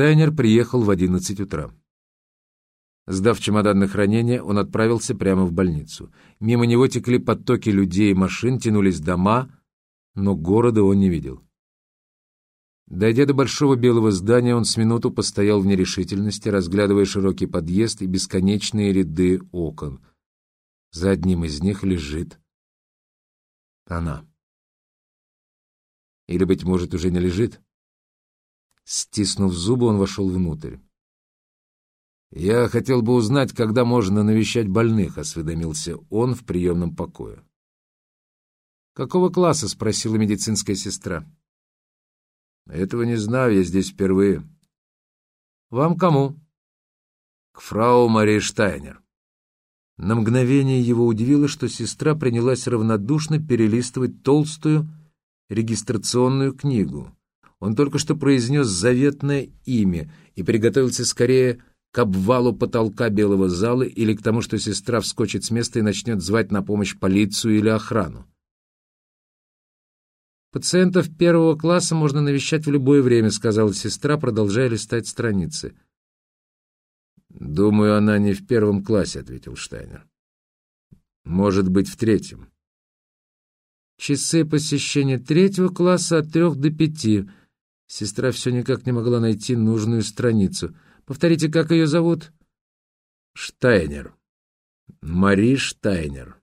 Штайнер приехал в одиннадцать утра. Сдав чемодан на хранение, он отправился прямо в больницу. Мимо него текли потоки людей и машин, тянулись дома, но города он не видел. Дойдя до большого белого здания, он с минуту постоял в нерешительности, разглядывая широкий подъезд и бесконечные ряды окон. За одним из них лежит она. Или, быть может, уже не лежит? Стиснув зубы, он вошел внутрь. «Я хотел бы узнать, когда можно навещать больных», — осведомился он в приемном покое. «Какого класса?» — спросила медицинская сестра. «Этого не знаю, я здесь впервые». «Вам кому?» «К фрау Марии Штайнер». На мгновение его удивило, что сестра принялась равнодушно перелистывать толстую регистрационную книгу. Он только что произнес заветное имя и приготовился скорее к обвалу потолка белого зала или к тому, что сестра вскочит с места и начнет звать на помощь полицию или охрану. «Пациентов первого класса можно навещать в любое время», — сказала сестра, продолжая листать страницы. «Думаю, она не в первом классе», — ответил Штайнер. «Может быть, в третьем». «Часы посещения третьего класса от трех до пяти». Сестра все никак не могла найти нужную страницу — Повторите, как ее зовут? Штайнер. Мари Штайнер.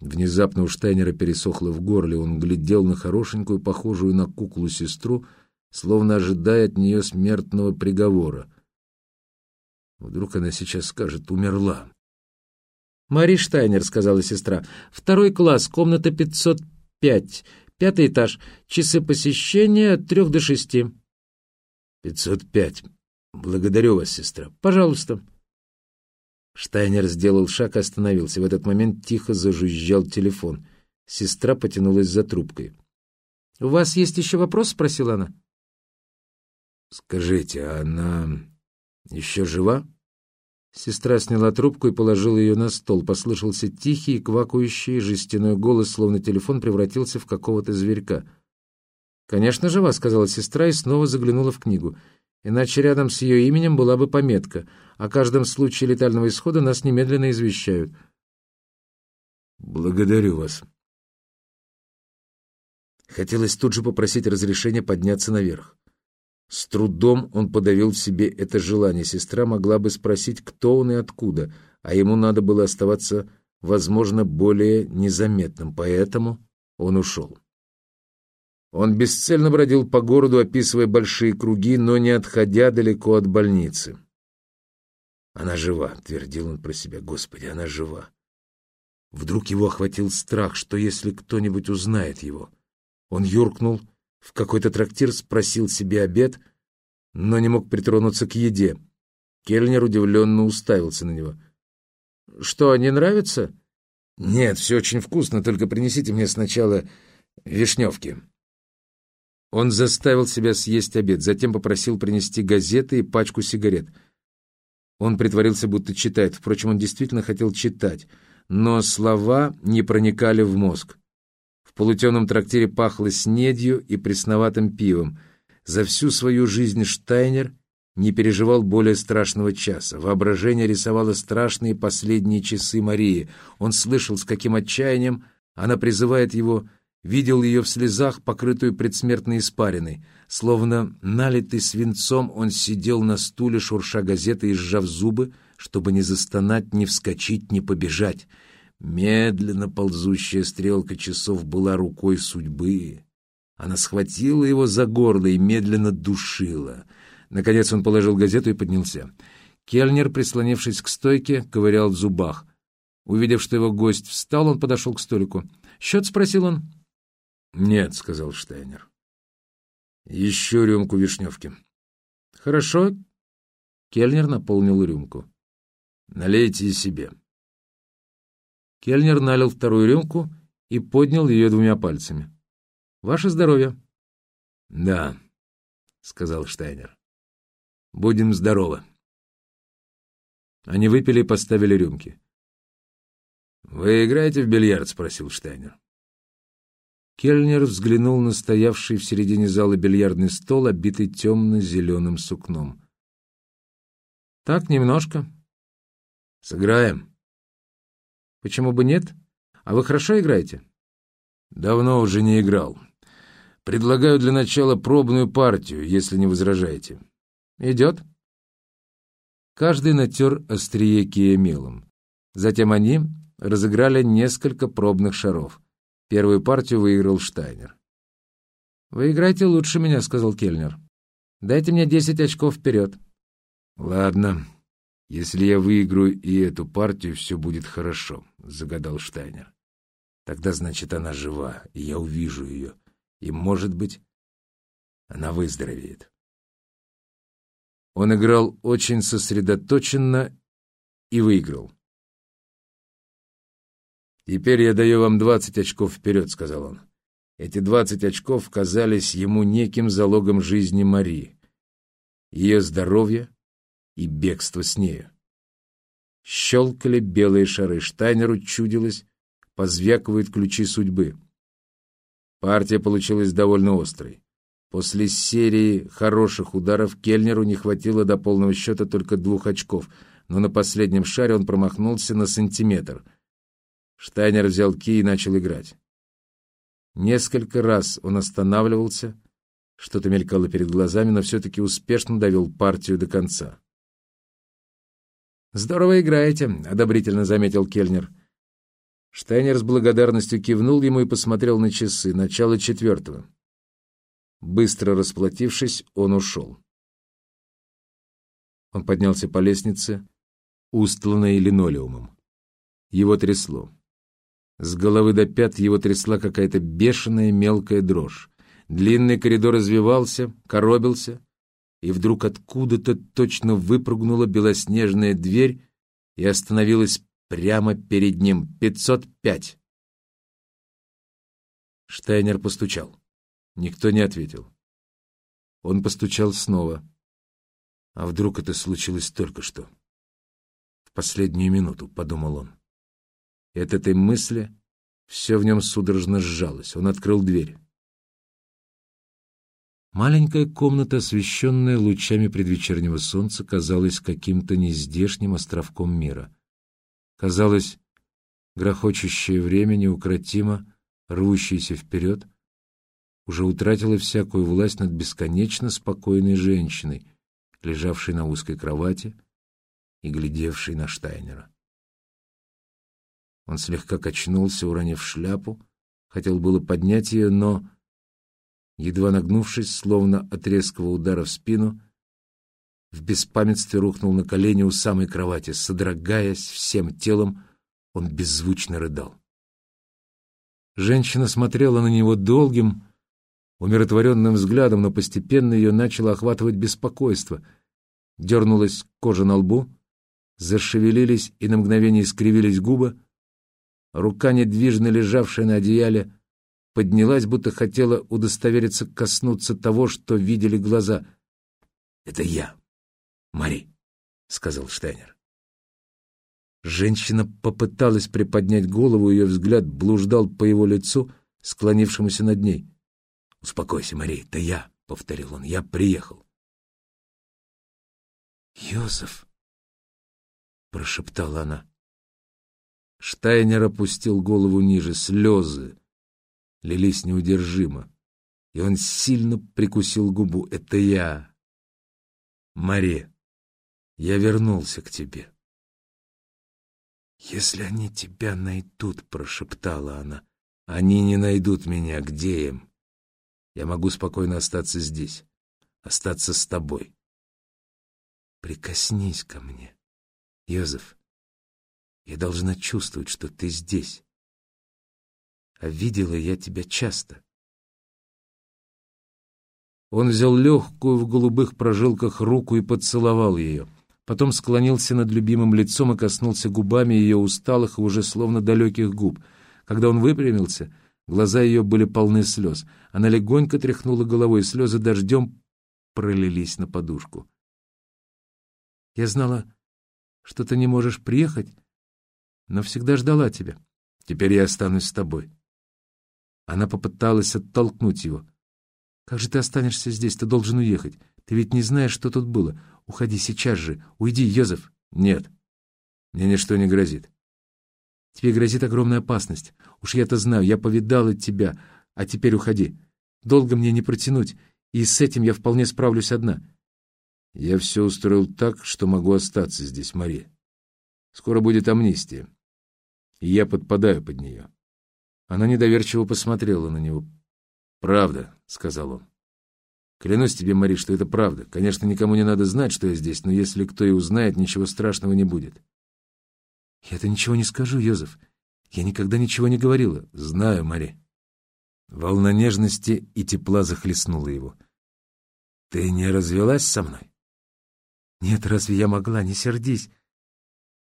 Внезапно у Штайнера пересохло в горле. Он глядел на хорошенькую, похожую на куклу сестру, словно ожидая от нее смертного приговора. Вдруг она сейчас скажет «умерла». «Мари Штайнер», — сказала сестра. «Второй класс, комната 505, пятый этаж, часы посещения от трех до шести». «Пятьсот пять», «Благодарю вас, сестра. Пожалуйста». Штайнер сделал шаг и остановился. В этот момент тихо зажужжал телефон. Сестра потянулась за трубкой. «У вас есть еще вопрос?» — спросила она. «Скажите, она еще жива?» Сестра сняла трубку и положила ее на стол. Послышался тихий, квакающий жестяной голос, словно телефон превратился в какого-то зверька. «Конечно, жива», — сказала сестра и снова заглянула в книгу иначе рядом с ее именем была бы пометка. О каждом случае летального исхода нас немедленно извещают. Благодарю вас. Хотелось тут же попросить разрешения подняться наверх. С трудом он подавил в себе это желание. Сестра могла бы спросить, кто он и откуда, а ему надо было оставаться, возможно, более незаметным, поэтому он ушел. Он бесцельно бродил по городу, описывая большие круги, но не отходя далеко от больницы. «Она жива», — твердил он про себя. «Господи, она жива». Вдруг его охватил страх, что если кто-нибудь узнает его. Он юркнул в какой-то трактир, спросил себе обед, но не мог притронуться к еде. Кельнер удивленно уставился на него. «Что, не нравится?» «Нет, все очень вкусно, только принесите мне сначала вишневки». Он заставил себя съесть обед, затем попросил принести газеты и пачку сигарет. Он притворился, будто читает. Впрочем, он действительно хотел читать, но слова не проникали в мозг. В полутемном трактире пахло снедью и пресноватым пивом. За всю свою жизнь Штайнер не переживал более страшного часа. Воображение рисовало страшные последние часы Марии. Он слышал, с каким отчаянием она призывает его видел ее в слезах, покрытую предсмертной испариной. Словно налитый свинцом, он сидел на стуле, шурша газеты и сжав зубы, чтобы не застонать, не вскочить, не побежать. Медленно ползущая стрелка часов была рукой судьбы. Она схватила его за горло и медленно душила. Наконец он положил газету и поднялся. Кельнер, прислонившись к стойке, ковырял в зубах. Увидев, что его гость встал, он подошел к столику. «Счет?» — спросил он. «Нет», — сказал Штайнер. «Еще рюмку вишневки». «Хорошо». Кельнер наполнил рюмку. «Налейте и себе». Кельнер налил вторую рюмку и поднял ее двумя пальцами. «Ваше здоровье». «Да», — сказал Штайнер. «Будем здоровы». Они выпили и поставили рюмки. «Вы играете в бильярд?» — спросил Штайнер. Кельнер взглянул на стоявший в середине зала бильярдный стол, обитый темно-зеленым сукном. «Так, немножко». «Сыграем». «Почему бы нет? А вы хорошо играете?» «Давно уже не играл. Предлагаю для начала пробную партию, если не возражаете». «Идет». Каждый натер острие кия мелом. Затем они разыграли несколько пробных шаров. Первую партию выиграл Штайнер. «Вы играете лучше меня», — сказал Кельнер. «Дайте мне десять очков вперед». «Ладно, если я выиграю и эту партию, все будет хорошо», — загадал Штайнер. «Тогда, значит, она жива, и я увижу ее, и, может быть, она выздоровеет». Он играл очень сосредоточенно и выиграл. «Теперь я даю вам двадцать очков вперед», — сказал он. Эти двадцать очков казались ему неким залогом жизни Марии, ее здоровья и бегства с нею. Щелкали белые шары, Штайнеру чудилось, позвякивают ключи судьбы. Партия получилась довольно острой. После серии хороших ударов Кельнеру не хватило до полного счета только двух очков, но на последнем шаре он промахнулся на сантиметр. Штайнер взял ки и начал играть. Несколько раз он останавливался, что-то мелькало перед глазами, но все-таки успешно довел партию до конца. «Здорово играете», — одобрительно заметил Кельнер. Штайнер с благодарностью кивнул ему и посмотрел на часы. Начало четвертого. Быстро расплатившись, он ушел. Он поднялся по лестнице, устланной линолеумом. Его трясло. С головы до пят его трясла какая-то бешеная мелкая дрожь. Длинный коридор развивался, коробился, и вдруг откуда-то точно выпрыгнула белоснежная дверь и остановилась прямо перед ним. «Пятьсот пять!» Штайнер постучал. Никто не ответил. Он постучал снова. А вдруг это случилось только что? В последнюю минуту, — подумал он. И от этой мысли все в нем судорожно сжалось. Он открыл дверь. Маленькая комната, освещенная лучами предвечернего солнца, казалась каким-то нездешним островком мира. Казалось, грохочущее время неукротимо, рвущееся вперед, уже утратила всякую власть над бесконечно спокойной женщиной, лежавшей на узкой кровати и глядевшей на Штайнера. Он слегка качнулся, уронив шляпу, хотел было поднять ее, но, едва нагнувшись, словно от резкого удара в спину, в беспамятстве рухнул на колени у самой кровати, содрогаясь всем телом, он беззвучно рыдал. Женщина смотрела на него долгим, умиротворенным взглядом, но постепенно ее начало охватывать беспокойство. Дернулась кожа на лбу, зашевелились и на мгновение искривились губы. Рука, недвижно лежавшая на одеяле, поднялась, будто хотела удостовериться коснуться того, что видели глаза. — Это я, Мари, — сказал Штайнер. Женщина попыталась приподнять голову, ее взгляд блуждал по его лицу, склонившемуся над ней. «Успокойся, Мария, это я», — повторил он, — «я приехал». «Йозеф», — прошептала она. Штайнер опустил голову ниже, слезы лились неудержимо, и он сильно прикусил губу. «Это я, Мария, я вернулся к тебе». «Если они тебя найдут», — прошептала она, — «они не найдут меня. Где им?» Я могу спокойно остаться здесь, остаться с тобой. Прикоснись ко мне, Йозеф. Я должна чувствовать, что ты здесь. А видела я тебя часто. Он взял легкую в голубых прожилках руку и поцеловал ее. Потом склонился над любимым лицом и коснулся губами ее усталых и уже словно далеких губ. Когда он выпрямился, Глаза ее были полны слез. Она легонько тряхнула головой, и слезы дождем пролились на подушку. «Я знала, что ты не можешь приехать, но всегда ждала тебя. Теперь я останусь с тобой. Она попыталась оттолкнуть его. «Как же ты останешься здесь? Ты должен уехать. Ты ведь не знаешь, что тут было. Уходи сейчас же. Уйди, Йозеф». «Нет, мне ничто не грозит». «Тебе грозит огромная опасность. Уж я это знаю. Я повидала тебя. А теперь уходи. Долго мне не протянуть, и с этим я вполне справлюсь одна». «Я все устроил так, что могу остаться здесь, Мари. Скоро будет амнистия, и я подпадаю под нее». Она недоверчиво посмотрела на него. «Правда», — сказал он. «Клянусь тебе, Мари, что это правда. Конечно, никому не надо знать, что я здесь, но если кто и узнает, ничего страшного не будет». «Я-то ничего не скажу, Йозеф. Я никогда ничего не говорила». «Знаю, Мари». Волна нежности и тепла захлестнула его. «Ты не развелась со мной?» «Нет, разве я могла? Не сердись».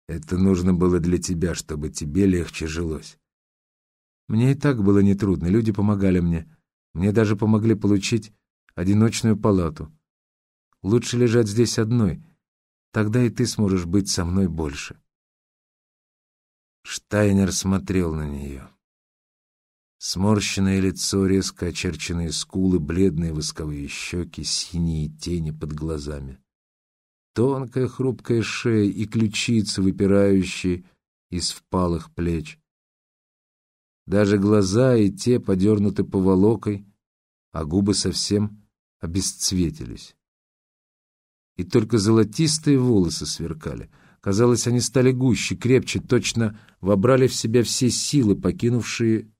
«Это нужно было для тебя, чтобы тебе легче жилось». Мне и так было нетрудно, люди помогали мне. Мне даже помогли получить одиночную палату. Лучше лежать здесь одной, тогда и ты сможешь быть со мной больше. Штайнер смотрел на нее. Сморщенное лицо, резко очерченные скулы, бледные восковые щеки, синие тени под глазами. Тонкая хрупкая шея и ключицы, выпирающие из впалых плеч. Даже глаза и те подернуты поволокой, а губы совсем обесцветились. И только золотистые волосы сверкали. Казалось, они стали гуще, крепче, точно вобрали в себя все силы, покинувшие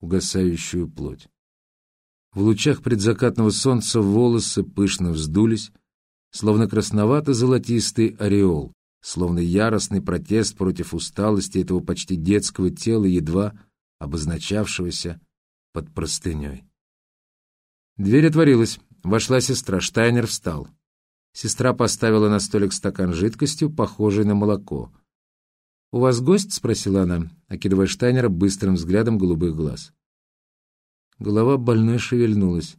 угасающую плоть. В лучах предзакатного солнца волосы пышно вздулись, словно красновато-золотистый ореол, словно яростный протест против усталости этого почти детского тела, едва обозначавшегося под простыней. Дверь отворилась. Вошла сестра. Штайнер встал. Сестра поставила на столик стакан жидкостью, похожей на молоко. «У вас гость?» — спросила она, окидывая Штайнера быстрым взглядом голубых глаз. Голова больной шевельнулась.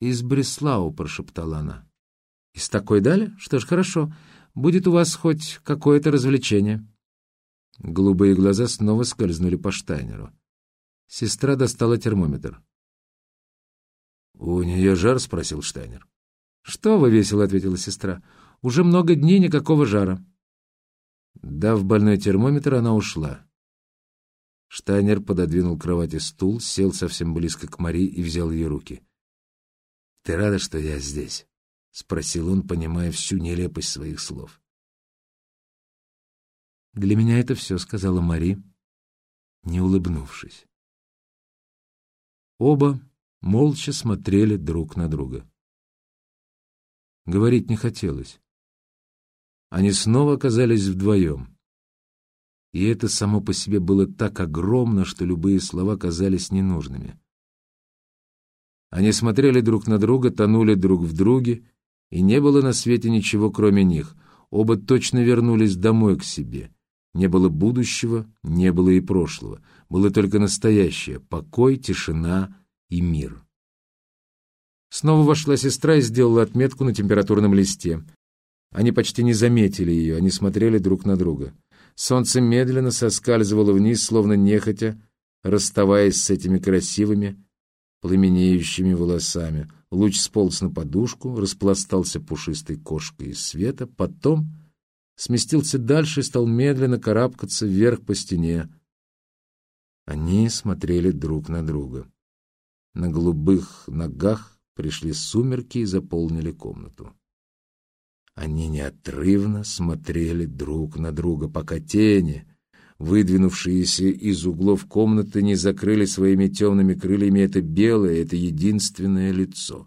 «Из Бреслау», — прошептала она. «Из такой дали? Что ж, хорошо. Будет у вас хоть какое-то развлечение». Голубые глаза снова скользнули по Штайнеру. Сестра достала термометр. «У нее жар?» — спросил Штайнер. «Что вы весело?» — ответила сестра. «Уже много дней никакого жара». Дав больной термометр, она ушла. Штайнер пододвинул к кровати стул, сел совсем близко к Мари и взял ее руки. «Ты рада, что я здесь?» — спросил он, понимая всю нелепость своих слов. «Для меня это все», — сказала Мари, не улыбнувшись. Оба молча смотрели друг на друга. Говорить не хотелось. Они снова оказались вдвоем. И это само по себе было так огромно, что любые слова казались ненужными. Они смотрели друг на друга, тонули друг в друге, и не было на свете ничего, кроме них. Оба точно вернулись домой к себе — не было будущего, не было и прошлого. Было только настоящее — покой, тишина и мир. Снова вошла сестра и сделала отметку на температурном листе. Они почти не заметили ее, они смотрели друг на друга. Солнце медленно соскальзывало вниз, словно нехотя, расставаясь с этими красивыми, пламенеющими волосами. Луч сполз на подушку, распластался пушистой кошкой из света, потом сместился дальше и стал медленно карабкаться вверх по стене. Они смотрели друг на друга. На голубых ногах пришли сумерки и заполнили комнату. Они неотрывно смотрели друг на друга, пока тени, выдвинувшиеся из углов комнаты, не закрыли своими темными крыльями это белое, это единственное лицо.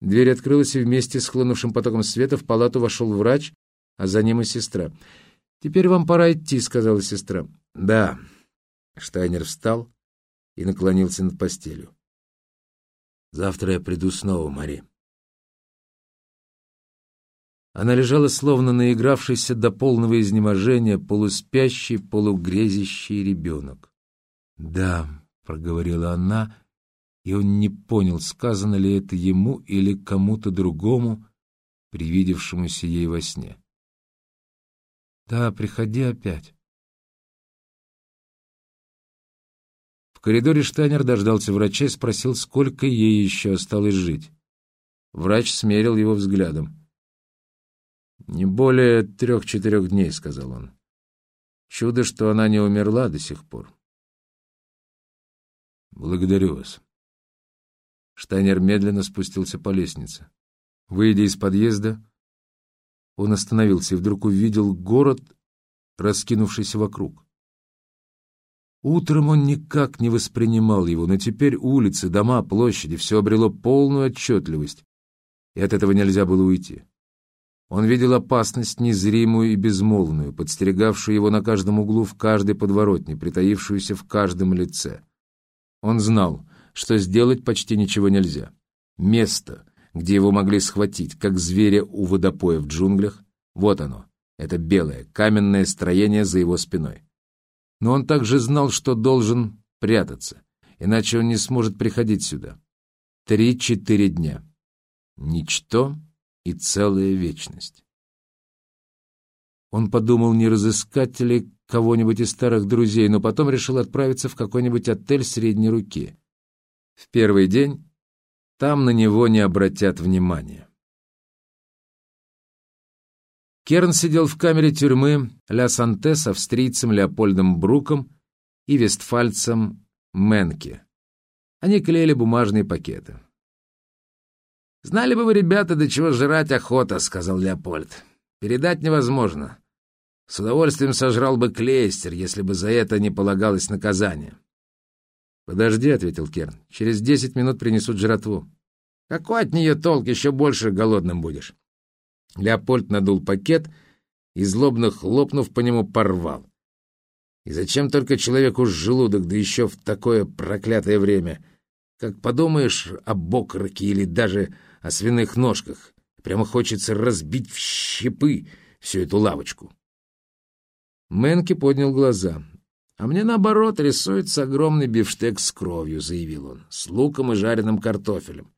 Дверь открылась, и вместе с хлынувшим потоком света в палату вошел врач а за ним и сестра. «Теперь вам пора идти», — сказала сестра. «Да». Штайнер встал и наклонился над постелью. «Завтра я приду снова, Мари». Она лежала, словно наигравшийся до полного изнеможения, полуспящий, полугрезящий ребенок. «Да», — проговорила она, и он не понял, сказано ли это ему или кому-то другому, привидевшемуся ей во сне. Да, приходи опять. В коридоре Штайнер дождался врача и спросил, сколько ей еще осталось жить. Врач смерил его взглядом. «Не более трех-четырех дней», — сказал он. «Чудо, что она не умерла до сих пор». «Благодарю вас». Штайнер медленно спустился по лестнице. Выйдя из подъезда, он остановился и вдруг увидел город, раскинувшийся вокруг. Утром он никак не воспринимал его, но теперь улицы, дома, площади — все обрело полную отчетливость, и от этого нельзя было уйти. Он видел опасность незримую и безмолвную, подстерегавшую его на каждом углу в каждой подворотне, притаившуюся в каждом лице. Он знал, что сделать почти ничего нельзя. Место, где его могли схватить, как зверя у водопоя в джунглях, вот оно, это белое, каменное строение за его спиной. Но он также знал, что должен прятаться, иначе он не сможет приходить сюда. Три-четыре дня. Ничто и целая вечность. Он подумал, не разыскать ли кого-нибудь из старых друзей, но потом решил отправиться в какой-нибудь отель средней руки. В первый день там на него не обратят внимания. Керн сидел в камере тюрьмы Ля Санте с австрийцем Леопольдом Бруком и вестфальцем Менке. Они клеили бумажные пакеты. «Знали бы вы, ребята, до чего жрать охота», — сказал Леопольд. «Передать невозможно. С удовольствием сожрал бы клейстер, если бы за это не полагалось наказание». «Подожди», — ответил Керн. «Через десять минут принесут жратву». «Какой от нее толк? Еще больше голодным будешь». Леопольд надул пакет и, злобно хлопнув по нему, порвал. И зачем только человеку желудок, да еще в такое проклятое время? Как подумаешь об окороке или даже о свиных ножках. Прямо хочется разбить в щепы всю эту лавочку. Мэнки поднял глаза. «А мне, наоборот, рисуется огромный бифштег с кровью», — заявил он, — «с луком и жареным картофелем.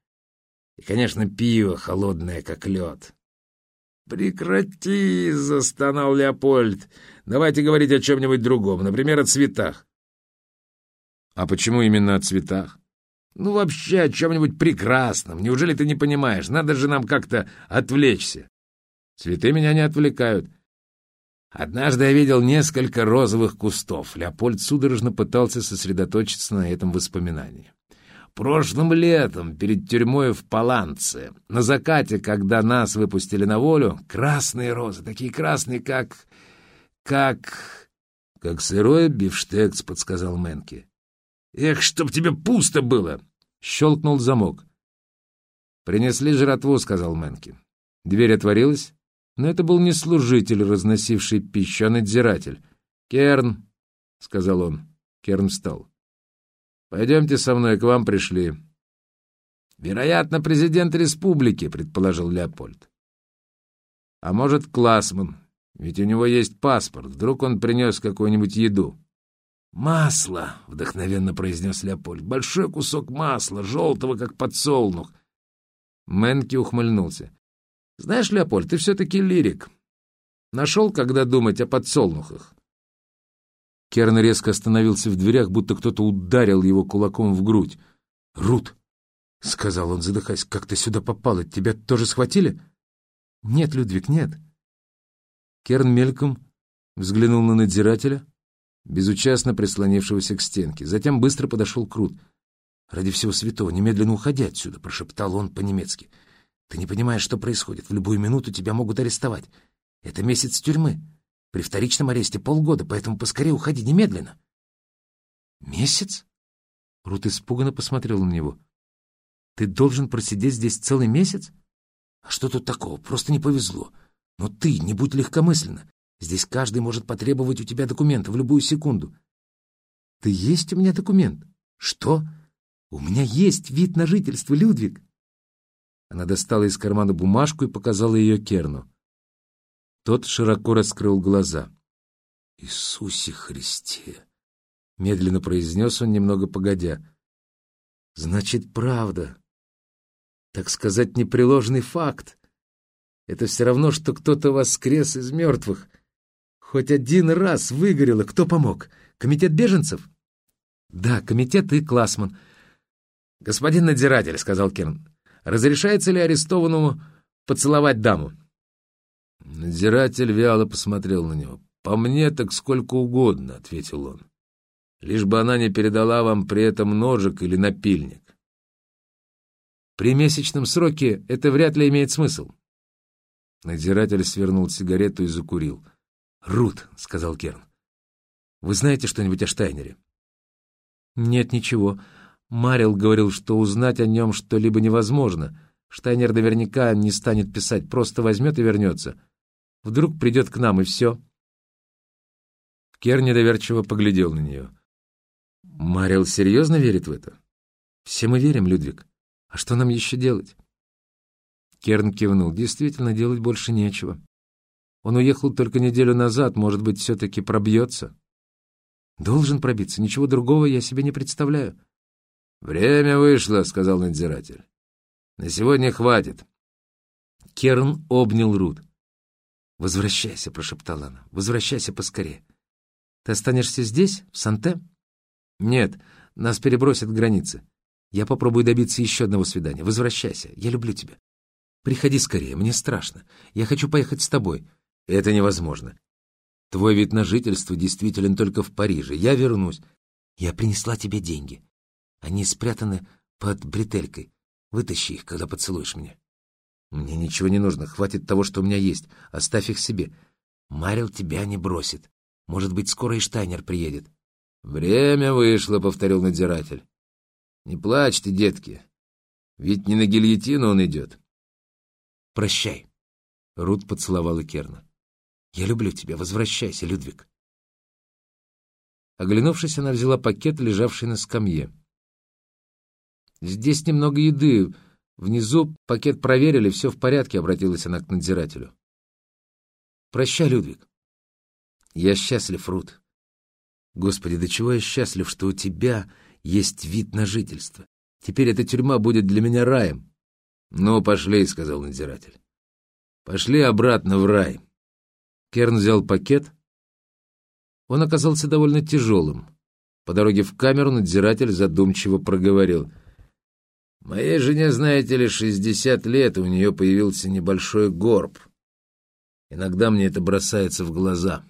И, конечно, пиво холодное, как лед». «Прекрати!» — застонал Леопольд. «Давайте говорить о чем-нибудь другом, например, о цветах». «А почему именно о цветах?» Ну, вообще о чем-нибудь прекрасном. Неужели ты не понимаешь? Надо же нам как-то отвлечься. Цветы меня не отвлекают. Однажды я видел несколько розовых кустов. Леопольд судорожно пытался сосредоточиться на этом воспоминании. Прошлым летом, перед тюрьмой в Паланце, на закате, когда нас выпустили на волю, красные розы, такие красные, как... как... — Как сырой бифштекс, — подсказал Мэнки. — Эх, чтоб тебе пусто было! Щелкнул замок. «Принесли жратву», — сказал Мэнки. Дверь отворилась, но это был не служитель, разносивший пищу, а надзиратель. «Керн», — сказал он. Керн встал. «Пойдемте со мной, к вам пришли». «Вероятно, президент республики», — предположил Леопольд. «А может, Классман, ведь у него есть паспорт. Вдруг он принес какую-нибудь еду». «Масло!» — вдохновенно произнес Леопольд. «Большой кусок масла, желтого, как подсолнух!» Мэнки ухмыльнулся. «Знаешь, Леопольд, ты все-таки лирик. Нашел, когда думать о подсолнухах?» Керн резко остановился в дверях, будто кто-то ударил его кулаком в грудь. «Рут!» — сказал он, задыхаясь. «Как ты сюда попала? Тебя тоже схватили?» «Нет, Людвиг, нет». Керн мельком взглянул на надзирателя, безучастно прислонившегося к стенке. Затем быстро подошел Крут. «Ради всего святого, немедленно уходи отсюда», — прошептал он по-немецки. «Ты не понимаешь, что происходит. В любую минуту тебя могут арестовать. Это месяц тюрьмы. При вторичном аресте полгода, поэтому поскорее уходи немедленно». «Месяц?» Рут испуганно посмотрел на него. «Ты должен просидеть здесь целый месяц? А что тут такого? Просто не повезло. Но ты не будь легкомысленно. Здесь каждый может потребовать у тебя документы в любую секунду. Ты есть у меня документ? Что? У меня есть вид на жительство, Людвиг. Она достала из кармана бумажку и показала ее Керну. Тот широко раскрыл глаза. «Иисусе Христе!» — медленно произнес он, немного погодя. «Значит, правда. Так сказать, непреложный факт. Это все равно, что кто-то воскрес из мертвых. Хоть один раз выгорело, кто помог? Комитет беженцев? Да, комитет и Классман. Господин надзиратель, — сказал Керн, — разрешается ли арестованному поцеловать даму? Надзиратель вяло посмотрел на него. «По мне так сколько угодно», — ответил он. «Лишь бы она не передала вам при этом ножик или напильник». «При месячном сроке это вряд ли имеет смысл». Надзиратель свернул сигарету и закурил. «Рут», — сказал Керн, — «вы знаете что-нибудь о Штайнере?» «Нет, ничего. Марил говорил, что узнать о нем что-либо невозможно. Штайнер наверняка не станет писать, просто возьмет и вернется. Вдруг придет к нам, и все». Кер недоверчиво поглядел на нее. «Марил серьезно верит в это?» «Все мы верим, Людвиг. А что нам еще делать?» Керн кивнул. «Действительно, делать больше нечего. Он уехал только неделю назад, может быть, все-таки пробьется?» «Должен пробиться. Ничего другого я себе не представляю». «Время вышло», — сказал надзиратель. «На сегодня хватит». Керн обнял Рут. «Возвращайся», — прошептала она. «Возвращайся поскорее. Ты останешься здесь, в Санте?» «Нет, нас перебросят к границе. Я попробую добиться еще одного свидания. Возвращайся, я люблю тебя. Приходи скорее, мне страшно. Я хочу поехать с тобой. Это невозможно. Твой вид на жительство действителен только в Париже. Я вернусь. Я принесла тебе деньги. Они спрятаны под бретелькой. Вытащи их, когда поцелуешь меня. Мне ничего не нужно, хватит того, что у меня есть. Оставь их себе. Марил тебя не бросит. Может быть, скоро и Штайнер приедет. «Время вышло», — повторил надзиратель. «Не плачьте, детки. Ведь не на гильотину он идет». «Прощай», — Рут поцеловала Керна. «Я люблю тебя. Возвращайся, Людвиг». Оглянувшись, она взяла пакет, лежавший на скамье. «Здесь немного еды. Внизу пакет проверили, все в порядке», — обратилась она к надзирателю. «Прощай, Людвиг. Я счастлив, Рут. Господи, до чего я счастлив, что у тебя есть вид на жительство. Теперь эта тюрьма будет для меня раем. — Ну, пошли, — сказал надзиратель. — Пошли обратно в рай. Керн взял пакет. Он оказался довольно тяжелым. По дороге в камеру надзиратель задумчиво проговорил. «Моей жене, знаете ли, шестьдесят лет, и у нее появился небольшой горб. Иногда мне это бросается в глаза».